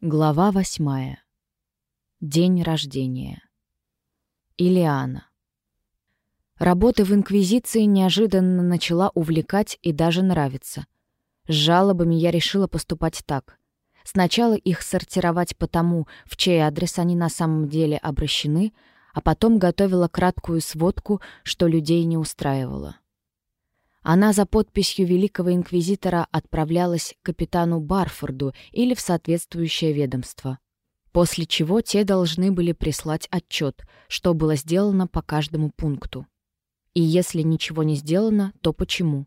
Глава восьмая. День рождения. Илиана. Работа в Инквизиции неожиданно начала увлекать и даже нравиться. С жалобами я решила поступать так. Сначала их сортировать по тому, в чей адрес они на самом деле обращены, а потом готовила краткую сводку, что людей не устраивало. Она за подписью великого инквизитора отправлялась к капитану Барфорду или в соответствующее ведомство. После чего те должны были прислать отчет, что было сделано по каждому пункту. И если ничего не сделано, то почему?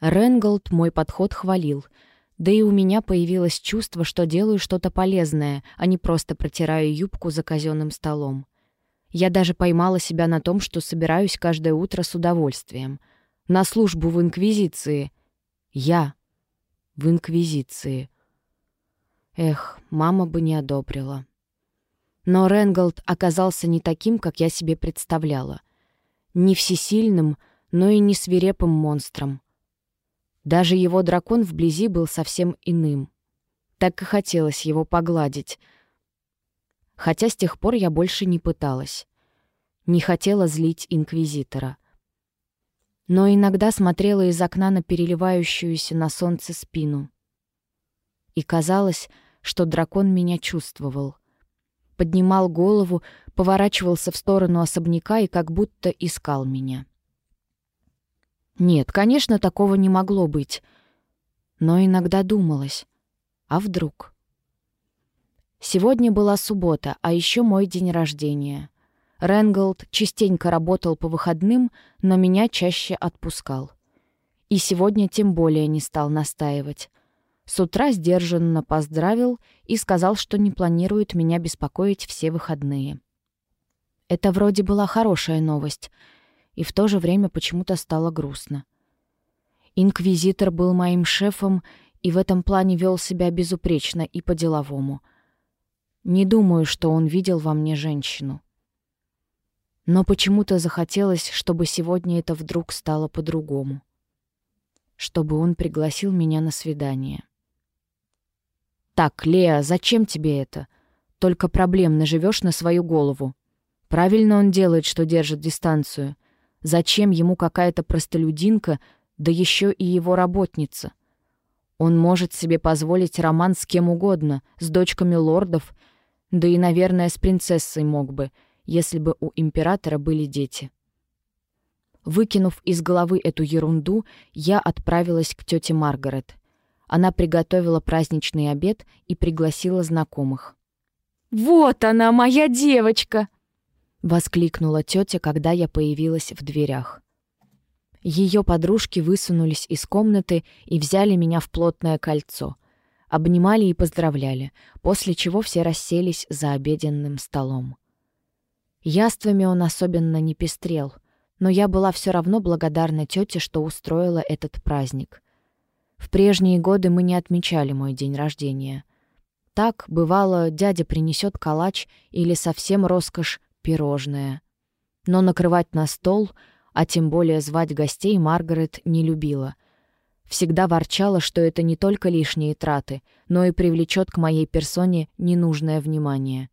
Ренголд мой подход хвалил, да и у меня появилось чувство, что делаю что-то полезное, а не просто протираю юбку за казенным столом. Я даже поймала себя на том, что собираюсь каждое утро с удовольствием — на службу в Инквизиции. Я в Инквизиции. Эх, мама бы не одобрила. Но Ренголд оказался не таким, как я себе представляла. Не всесильным, но и не свирепым монстром. Даже его дракон вблизи был совсем иным. Так и хотелось его погладить. Хотя с тех пор я больше не пыталась. Не хотела злить Инквизитора — но иногда смотрела из окна на переливающуюся на солнце спину. И казалось, что дракон меня чувствовал. Поднимал голову, поворачивался в сторону особняка и как будто искал меня. Нет, конечно, такого не могло быть. Но иногда думалось, а вдруг? Сегодня была суббота, а еще мой день рождения — Ренголд частенько работал по выходным, но меня чаще отпускал. И сегодня тем более не стал настаивать. С утра сдержанно поздравил и сказал, что не планирует меня беспокоить все выходные. Это вроде была хорошая новость, и в то же время почему-то стало грустно. Инквизитор был моим шефом и в этом плане вел себя безупречно и по-деловому. Не думаю, что он видел во мне женщину. Но почему-то захотелось, чтобы сегодня это вдруг стало по-другому. Чтобы он пригласил меня на свидание. «Так, Леа, зачем тебе это? Только проблем наживешь на свою голову. Правильно он делает, что держит дистанцию. Зачем ему какая-то простолюдинка, да еще и его работница? Он может себе позволить роман с кем угодно, с дочками лордов, да и, наверное, с принцессой мог бы — если бы у императора были дети. Выкинув из головы эту ерунду, я отправилась к тете Маргарет. Она приготовила праздничный обед и пригласила знакомых. «Вот она, моя девочка!» — воскликнула тетя, когда я появилась в дверях. Ее подружки высунулись из комнаты и взяли меня в плотное кольцо. Обнимали и поздравляли, после чего все расселись за обеденным столом. Яствами он особенно не пестрел, но я была все равно благодарна тете, что устроила этот праздник. В прежние годы мы не отмечали мой день рождения. Так, бывало, дядя принесет калач или совсем роскошь пирожное. Но накрывать на стол, а тем более звать гостей, Маргарет не любила. Всегда ворчала, что это не только лишние траты, но и привлечет к моей персоне ненужное внимание.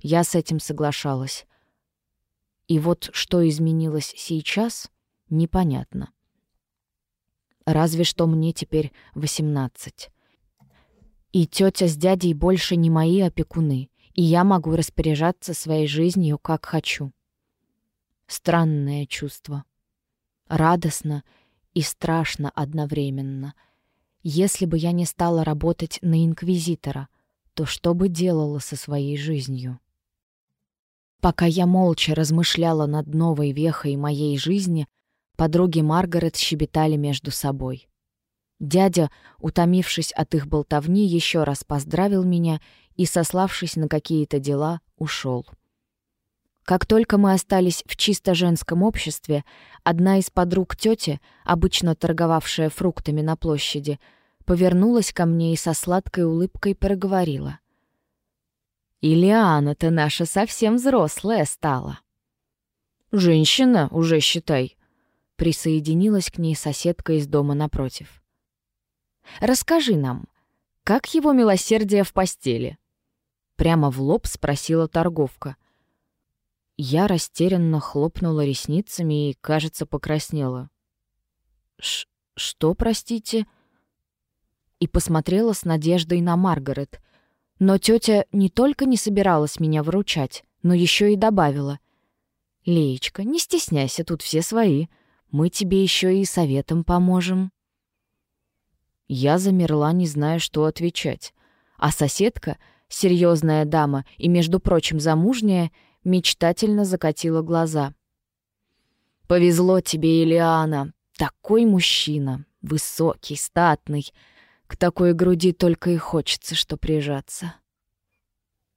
Я с этим соглашалась. И вот что изменилось сейчас, непонятно. Разве что мне теперь восемнадцать. И тетя с дядей больше не мои опекуны, и я могу распоряжаться своей жизнью, как хочу. Странное чувство. Радостно и страшно одновременно. Если бы я не стала работать на инквизитора, то что бы делала со своей жизнью? Пока я молча размышляла над новой вехой моей жизни, подруги Маргарет щебетали между собой. Дядя, утомившись от их болтовни, еще раз поздравил меня и, сославшись на какие-то дела, ушел. Как только мы остались в чисто женском обществе, одна из подруг тети, обычно торговавшая фруктами на площади, повернулась ко мне и со сладкой улыбкой проговорила. Илиана-то наша совсем взрослая стала. «Женщина, уже считай», — присоединилась к ней соседка из дома напротив. «Расскажи нам, как его милосердие в постели?» Прямо в лоб спросила торговка. Я растерянно хлопнула ресницами и, кажется, покраснела. Ш «Что, простите?» И посмотрела с надеждой на Маргарет. Но тетя не только не собиралась меня выручать, но еще и добавила. «Леечка, не стесняйся, тут все свои. Мы тебе еще и советом поможем». Я замерла, не зная, что отвечать. А соседка, серьезная дама и, между прочим, замужняя, мечтательно закатила глаза. «Повезло тебе, Илиана. Такой мужчина. Высокий, статный. К такой груди только и хочется, что прижаться».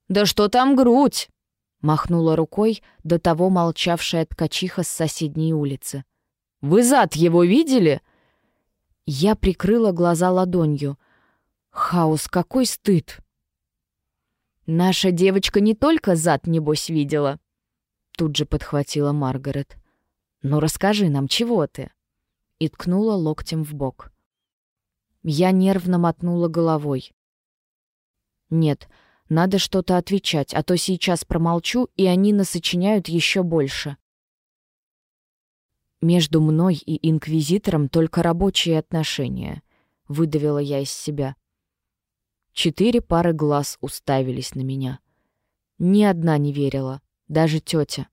«Да что там грудь?» — махнула рукой до того молчавшая ткачиха с соседней улицы. «Вы зад его видели?» Я прикрыла глаза ладонью. Хаос, какой стыд! «Наша девочка не только зад, небось, видела», — тут же подхватила Маргарет. «Ну расскажи нам, чего ты?» И ткнула локтем в бок. Я нервно мотнула головой. «Нет, надо что-то отвечать, а то сейчас промолчу, и они насочиняют еще больше. Между мной и инквизитором только рабочие отношения, выдавила я из себя. Четыре пары глаз уставились на меня. Ни одна не верила, даже тетя.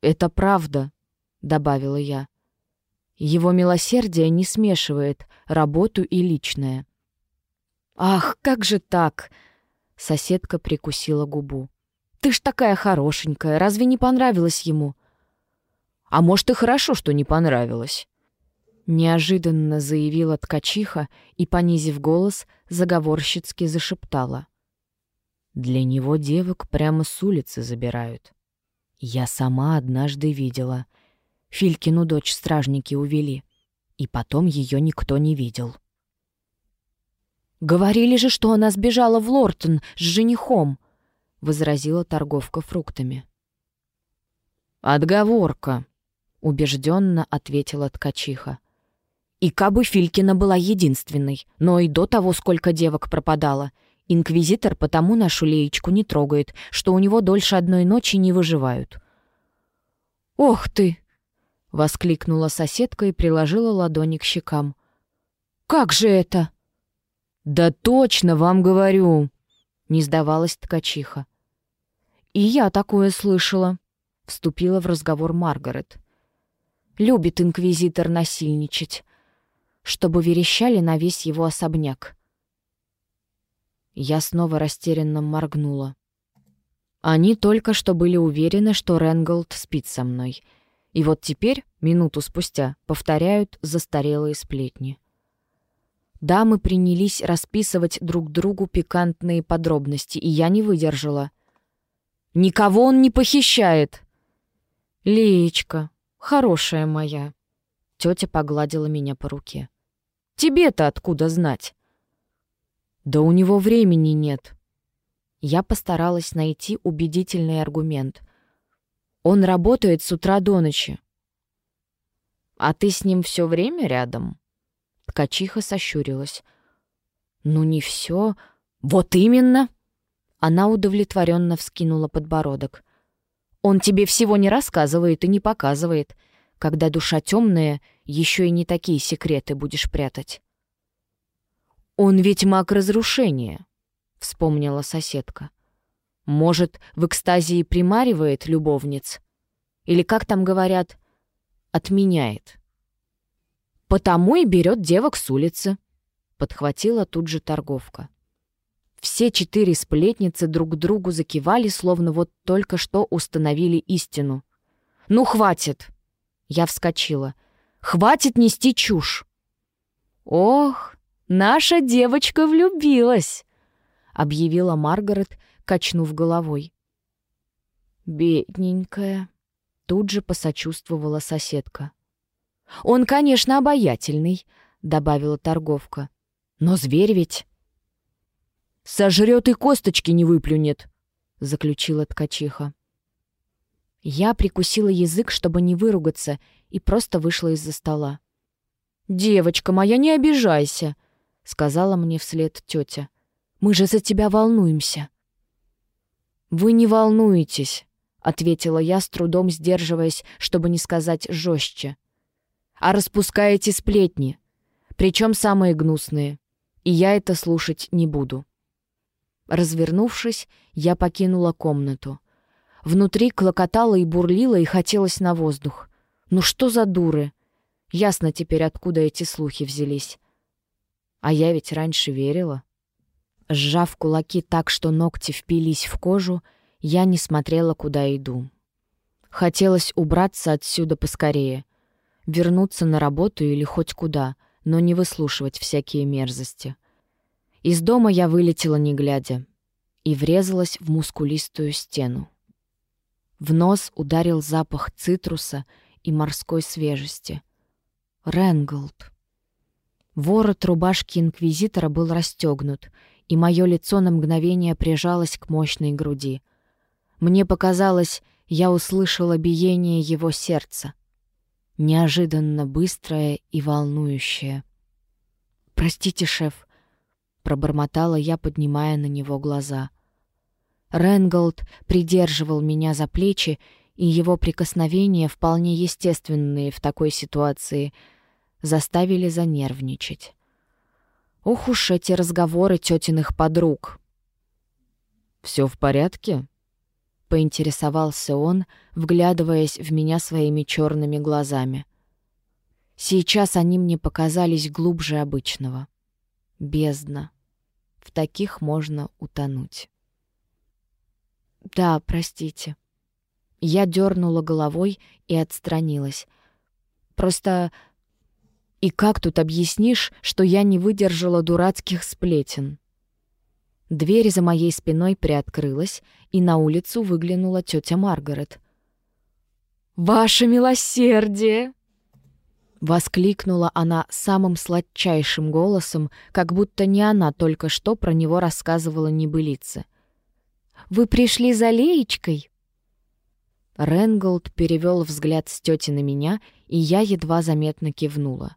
«Это правда», — добавила я. «Его милосердие не смешивает работу и личное». «Ах, как же так?» — соседка прикусила губу. «Ты ж такая хорошенькая, разве не понравилось ему?» А может, и хорошо, что не понравилось. Неожиданно заявила ткачиха и, понизив голос, заговорщицки зашептала. Для него девок прямо с улицы забирают. Я сама однажды видела. Филькину дочь стражники увели. И потом ее никто не видел. «Говорили же, что она сбежала в Лортон с женихом», — возразила торговка фруктами. «Отговорка», — убежденно ответила ткачиха. И кабы Филькина была единственной, но и до того, сколько девок пропадало. Инквизитор потому нашу леечку не трогает, что у него дольше одной ночи не выживают. «Ох ты!» — воскликнула соседка и приложила ладони к щекам. «Как же это?» «Да точно вам говорю!» — не сдавалась ткачиха. «И я такое слышала», — вступила в разговор Маргарет. Любит инквизитор насильничать, чтобы верещали на весь его особняк. Я снова растерянно моргнула. Они только что были уверены, что Ренголд спит со мной. И вот теперь, минуту спустя, повторяют застарелые сплетни. Дамы принялись расписывать друг другу пикантные подробности, и я не выдержала. «Никого он не похищает!» «Леечка, Хорошая моя. Тетя погладила меня по руке. Тебе-то откуда знать? Да у него времени нет. Я постаралась найти убедительный аргумент. Он работает с утра до ночи. А ты с ним все время рядом? Ткачиха сощурилась. Ну не все. Вот именно. Она удовлетворенно вскинула подбородок. Он тебе всего не рассказывает и не показывает. Когда душа темная, еще и не такие секреты будешь прятать. «Он ведь маг разрушения», — вспомнила соседка. «Может, в экстазии примаривает любовниц? Или, как там говорят, отменяет?» «Потому и берет девок с улицы», — подхватила тут же торговка. Все четыре сплетницы друг другу закивали, словно вот только что установили истину. «Ну, хватит!» Я вскочила. «Хватит нести чушь!» «Ох, наша девочка влюбилась!» — объявила Маргарет, качнув головой. «Бедненькая!» — тут же посочувствовала соседка. «Он, конечно, обаятельный», — добавила торговка. «Но зверь ведь...» Сожрет и косточки не выплюнет», — заключила ткачиха. Я прикусила язык, чтобы не выругаться, и просто вышла из-за стола. «Девочка моя, не обижайся!» — сказала мне вслед тетя. «Мы же за тебя волнуемся». «Вы не волнуетесь», — ответила я, с трудом сдерживаясь, чтобы не сказать жестче. «А распускаете сплетни, причем самые гнусные, и я это слушать не буду». Развернувшись, я покинула комнату. Внутри клокотало и бурлило, и хотелось на воздух. Ну что за дуры? Ясно теперь, откуда эти слухи взялись. А я ведь раньше верила. Сжав кулаки так, что ногти впились в кожу, я не смотрела, куда иду. Хотелось убраться отсюда поскорее, вернуться на работу или хоть куда, но не выслушивать всякие мерзости. Из дома я вылетела не глядя и врезалась в мускулистую стену. В нос ударил запах цитруса и морской свежести. Ренголд. Ворот рубашки инквизитора был расстегнут, и мое лицо на мгновение прижалось к мощной груди. Мне показалось, я услышала биение его сердца. Неожиданно быстрое и волнующее. «Простите, шеф», — пробормотала я, поднимая на него глаза. Ренголд придерживал меня за плечи, и его прикосновения, вполне естественные в такой ситуации, заставили занервничать. Ох уж эти разговоры тетиных подруг. «Все в порядке?» — поинтересовался он, вглядываясь в меня своими черными глазами. Сейчас они мне показались глубже обычного. Бездна. В таких можно утонуть. «Да, простите», я дернула головой и отстранилась. Просто... И как тут объяснишь, что я не выдержала дурацких сплетен? Дверь за моей спиной приоткрылась, и на улицу выглянула тетя Маргарет. «Ваше милосердие!» Воскликнула она самым сладчайшим голосом, как будто не она только что про него рассказывала небылицы. «Вы пришли за Леечкой?» Ренголд перевел взгляд с тети на меня, и я едва заметно кивнула.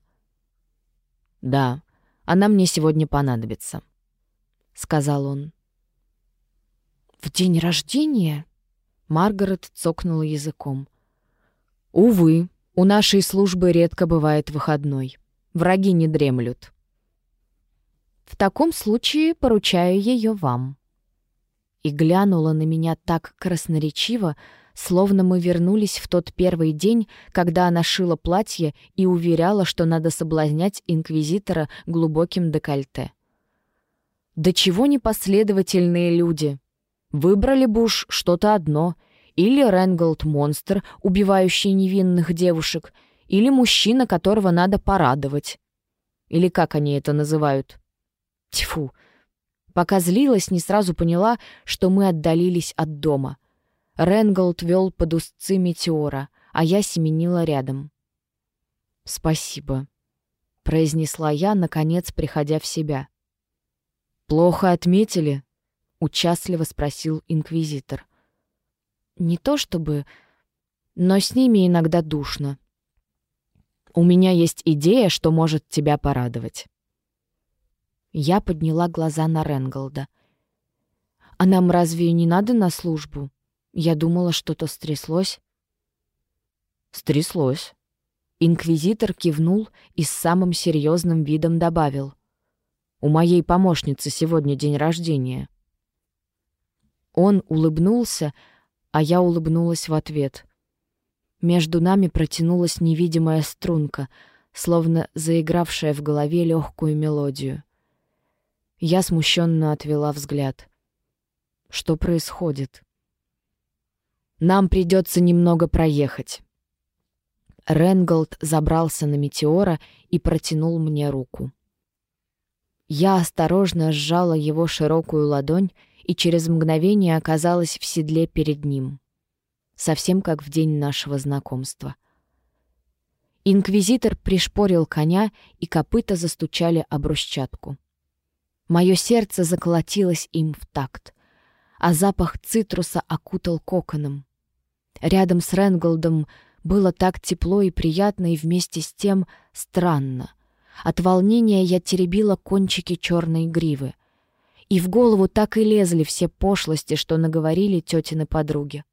«Да, она мне сегодня понадобится», — сказал он. «В день рождения?» — Маргарет цокнула языком. «Увы, у нашей службы редко бывает выходной. Враги не дремлют». «В таком случае поручаю ее вам». И глянула на меня так красноречиво, словно мы вернулись в тот первый день, когда она шила платье и уверяла, что надо соблазнять инквизитора глубоким декольте. Да чего непоследовательные люди! Выбрали бы уж что-то одно. Или Ренголд-монстр, убивающий невинных девушек, или мужчина, которого надо порадовать. Или как они это называют? Тьфу! Пока злилась, не сразу поняла, что мы отдалились от дома — Ренголд вел под узцы метеора, а я семенила рядом. «Спасибо», — произнесла я, наконец приходя в себя. «Плохо отметили?» — участливо спросил инквизитор. «Не то чтобы, но с ними иногда душно. У меня есть идея, что может тебя порадовать». Я подняла глаза на Ренголда. «А нам разве не надо на службу?» Я думала, что-то стряслось. Стряслось. Инквизитор кивнул и с самым серьезным видом добавил. «У моей помощницы сегодня день рождения». Он улыбнулся, а я улыбнулась в ответ. Между нами протянулась невидимая струнка, словно заигравшая в голове легкую мелодию. Я смущенно отвела взгляд. Что происходит? Нам придется немного проехать». Ренголд забрался на метеора и протянул мне руку. Я осторожно сжала его широкую ладонь и через мгновение оказалась в седле перед ним. Совсем как в день нашего знакомства. Инквизитор пришпорил коня, и копыта застучали об брусчатку. Мое сердце заколотилось им в такт, а запах цитруса окутал коконом. Рядом с Ренголдом было так тепло и приятно, и вместе с тем странно. От волнения я теребила кончики черной гривы. И в голову так и лезли все пошлости, что наговорили тетины подруги.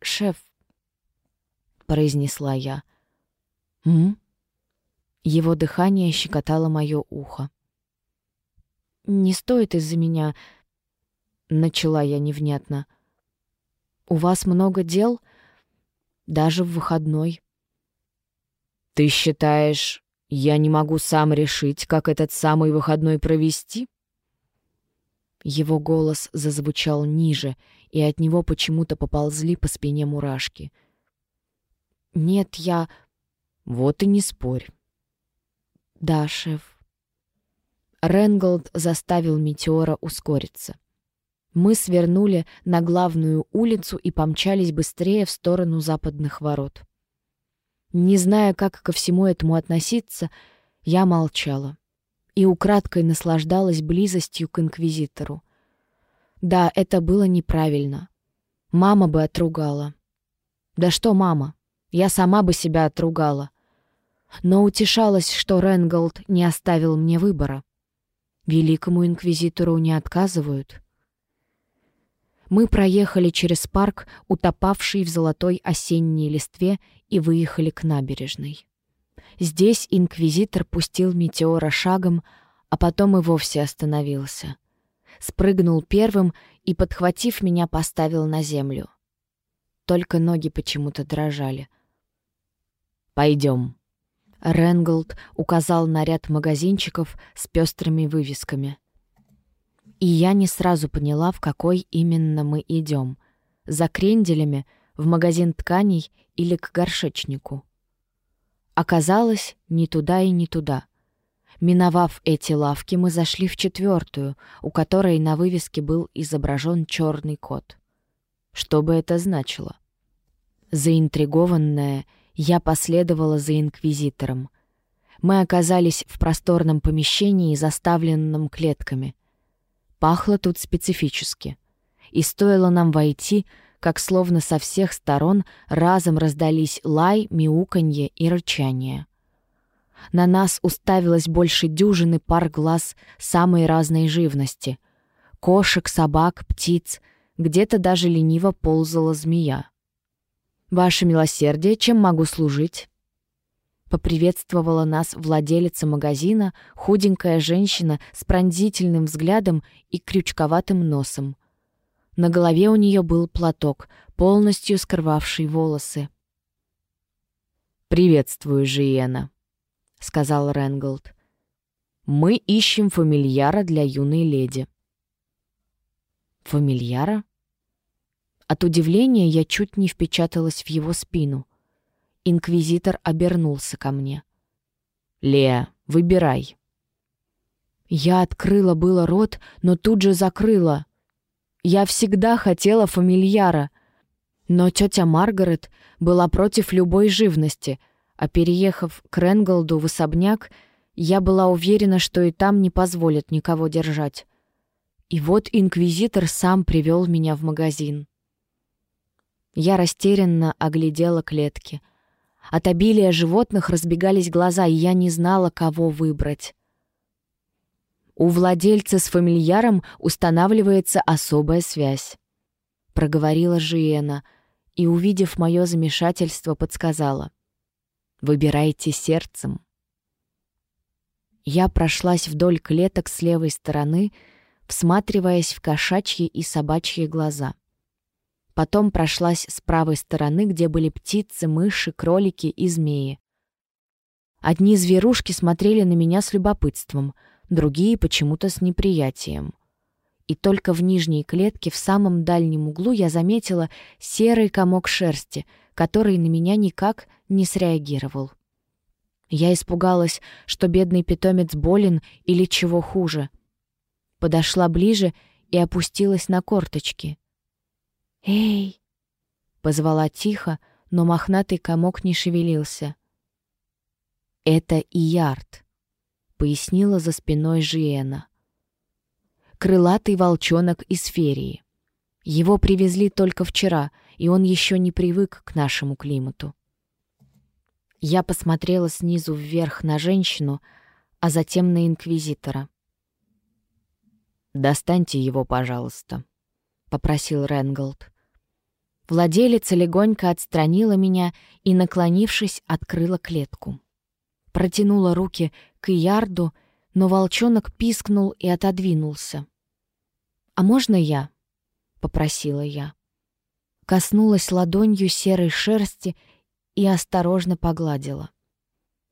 «Шеф», — произнесла я. «М?» Его дыхание щекотало мое ухо. «Не стоит из-за меня...» — начала я невнятно. «У вас много дел, даже в выходной». «Ты считаешь, я не могу сам решить, как этот самый выходной провести?» Его голос зазвучал ниже, и от него почему-то поползли по спине мурашки. «Нет, я...» «Вот и не спорь». «Да, шеф». Ренголд заставил Метеора ускориться. Мы свернули на главную улицу и помчались быстрее в сторону западных ворот. Не зная, как ко всему этому относиться, я молчала и украдкой наслаждалась близостью к инквизитору. Да, это было неправильно. Мама бы отругала. Да что мама? Я сама бы себя отругала. Но утешалась, что Ренголд не оставил мне выбора. Великому инквизитору не отказывают. Мы проехали через парк, утопавший в золотой осенней листве, и выехали к набережной. Здесь инквизитор пустил метеора шагом, а потом и вовсе остановился. Спрыгнул первым и, подхватив меня, поставил на землю. Только ноги почему-то дрожали. «Пойдем». Ренголд указал на ряд магазинчиков с пестрыми вывесками. И я не сразу поняла, в какой именно мы идем. За кренделями, в магазин тканей или к горшечнику. Оказалось, ни туда и не туда. Миновав эти лавки, мы зашли в четвертую, у которой на вывеске был изображен черный кот. Что бы это значило? Заинтригованная, я последовала за инквизитором. Мы оказались в просторном помещении, заставленном клетками. Пахло тут специфически. И стоило нам войти, как словно со всех сторон разом раздались лай, мяуканье и рычание. На нас уставилось больше дюжины пар глаз самой разной живности. Кошек, собак, птиц, где-то даже лениво ползала змея. «Ваше милосердие, чем могу служить?» Поприветствовала нас владелица магазина, худенькая женщина с пронзительным взглядом и крючковатым носом. На голове у нее был платок, полностью скрывавший волосы. «Приветствую, Жиена», — сказал Ренголд. «Мы ищем фамильяра для юной леди». «Фамильяра?» От удивления я чуть не впечаталась в его спину. Инквизитор обернулся ко мне. «Леа, выбирай». Я открыла было рот, но тут же закрыла. Я всегда хотела фамильяра. Но тетя Маргарет была против любой живности, а переехав к Ренголду в особняк, я была уверена, что и там не позволят никого держать. И вот инквизитор сам привел меня в магазин. Я растерянно оглядела клетки. От обилия животных разбегались глаза, и я не знала, кого выбрать. У владельца с фамильяром устанавливается особая связь. Проговорила Жиена и, увидев мое замешательство, подсказала. Выбирайте сердцем. Я прошлась вдоль клеток с левой стороны, всматриваясь в кошачьи и собачьи глаза. Потом прошлась с правой стороны, где были птицы, мыши, кролики и змеи. Одни зверушки смотрели на меня с любопытством — другие почему-то с неприятием. И только в нижней клетке в самом дальнем углу я заметила серый комок шерсти, который на меня никак не среагировал. Я испугалась, что бедный питомец болен или чего хуже. Подошла ближе и опустилась на корточки. «Эй!» — позвала тихо, но мохнатый комок не шевелился. «Это Иярд», пояснила за спиной Жиена. Крылатый волчонок из Ферии. Его привезли только вчера, и он еще не привык к нашему климату. Я посмотрела снизу вверх на женщину, а затем на инквизитора. «Достаньте его, пожалуйста», — попросил Ренголд. Владелица легонько отстранила меня и, наклонившись, открыла клетку. Протянула руки к Ярду, но волчонок пискнул и отодвинулся. «А можно я?» — попросила я. Коснулась ладонью серой шерсти и осторожно погладила.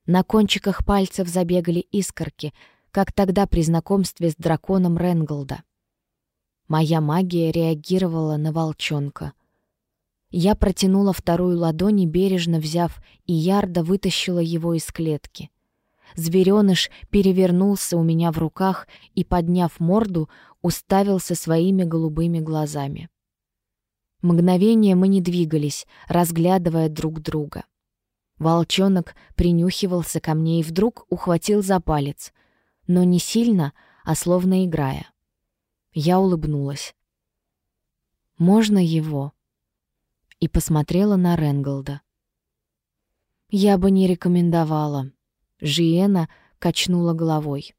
На кончиках пальцев забегали искорки, как тогда при знакомстве с драконом Ренголда. Моя магия реагировала на волчонка. Я протянула вторую ладонь и, бережно взяв, и ярда вытащила его из клетки. Зверёныш перевернулся у меня в руках и, подняв морду, уставился своими голубыми глазами. Мгновение мы не двигались, разглядывая друг друга. Волчонок принюхивался ко мне и вдруг ухватил за палец, но не сильно, а словно играя. Я улыбнулась. «Можно его?» И посмотрела на Ренголда. «Я бы не рекомендовала», Жиена качнула головой.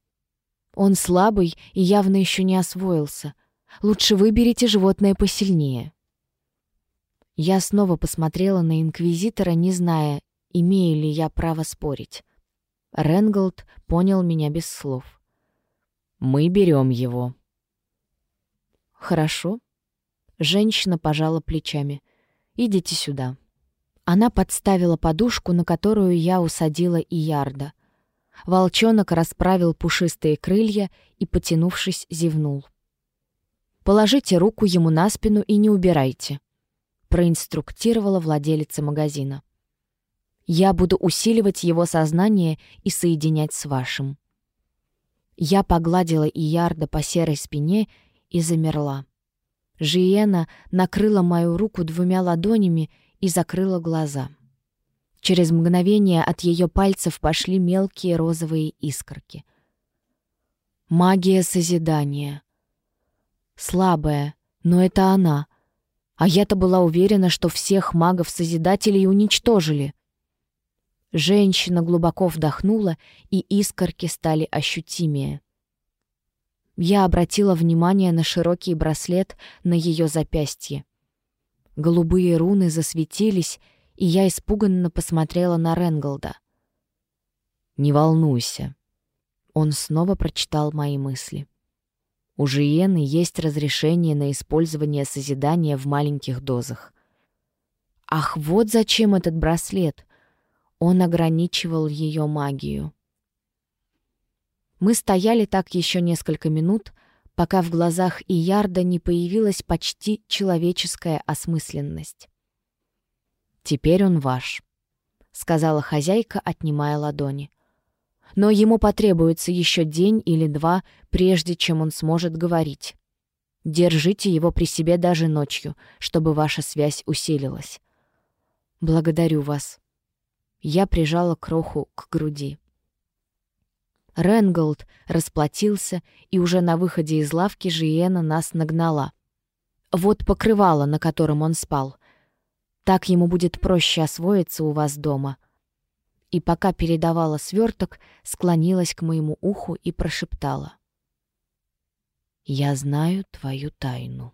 «Он слабый и явно еще не освоился. Лучше выберите животное посильнее». Я снова посмотрела на Инквизитора, не зная, имею ли я право спорить. Ренголд понял меня без слов. «Мы берем его». «Хорошо». Женщина пожала плечами. «Идите сюда». Она подставила подушку, на которую я усадила Иярда. Волчонок расправил пушистые крылья и, потянувшись, зевнул. «Положите руку ему на спину и не убирайте», — проинструктировала владелица магазина. «Я буду усиливать его сознание и соединять с вашим». Я погладила Иярда по серой спине и замерла. Жиена накрыла мою руку двумя ладонями и закрыла глаза. Через мгновение от ее пальцев пошли мелкие розовые искорки. Магия созидания. Слабая, но это она. А я-то была уверена, что всех магов-созидателей уничтожили. Женщина глубоко вдохнула, и искорки стали ощутимее. Я обратила внимание на широкий браслет на ее запястье. Голубые руны засветились, и я испуганно посмотрела на Ренголда. «Не волнуйся». Он снова прочитал мои мысли. У Жиены есть разрешение на использование созидания в маленьких дозах. Ах, вот зачем этот браслет. Он ограничивал ее магию. Мы стояли так еще несколько минут, пока в глазах Иярда не появилась почти человеческая осмысленность. «Теперь он ваш», — сказала хозяйка, отнимая ладони. «Но ему потребуется еще день или два, прежде чем он сможет говорить. Держите его при себе даже ночью, чтобы ваша связь усилилась. Благодарю вас». Я прижала кроху к груди. Ренголд расплатился, и уже на выходе из лавки Жиена нас нагнала. Вот покрывало, на котором он спал. Так ему будет проще освоиться у вас дома. И пока передавала сверток, склонилась к моему уху и прошептала. «Я знаю твою тайну».